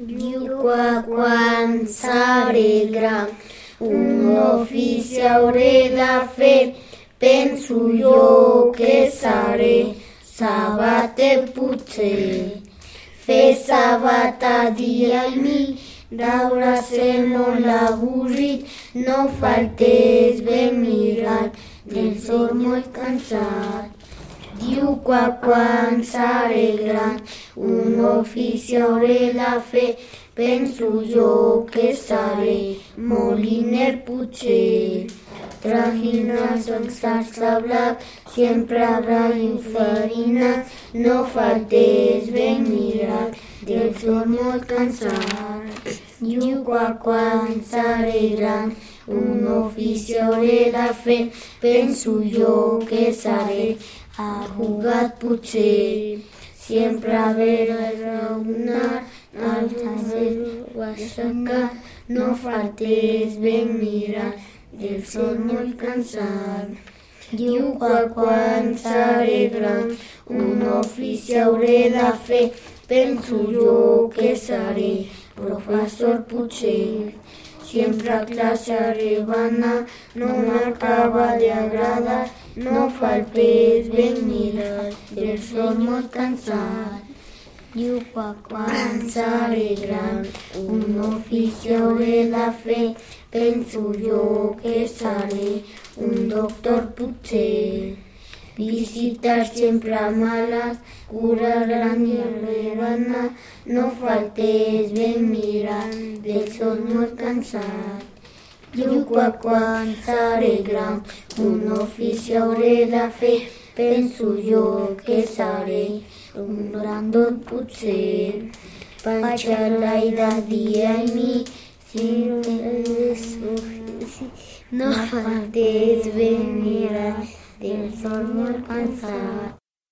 Diu qua quan seré gran, un ofici hauré de fer, penso jo que seré sabater potser. Fer sabata dia i nit, Daure ser molt avorrit, no faltés ben mirat, del sol molt cansat. Seré gran, un ofici hauré de fer, penso jo que seré moliner potser. Trajina sense sablat, sempre raïm farina, no faltés ben mirat, del sol que quan seré gran, un ofici hauré de fer, penso jo que seré arrugat potser. Sempre haver de raonar, al cel assecat, no faltés ben mirar, del sol molt cansat. Diu que quan seré gran, un ofici hauré de fer, penso jo que seré professor potser. Sempre a classe arribant no m'acaba d'agradar, no fa el pes ben mirat, del que quan seré gran, un ofici hauré de fer, penso jo que seré un doctor potser. Visitar sempre males, curar gran i rebana, no faltés ben mirar, del sol molt cansat. După cuanța regram, un oficio da fe, penso io che sarei un rando puțer. Pacea dia e mi, si non mi, no fates venirá del sol al cansar.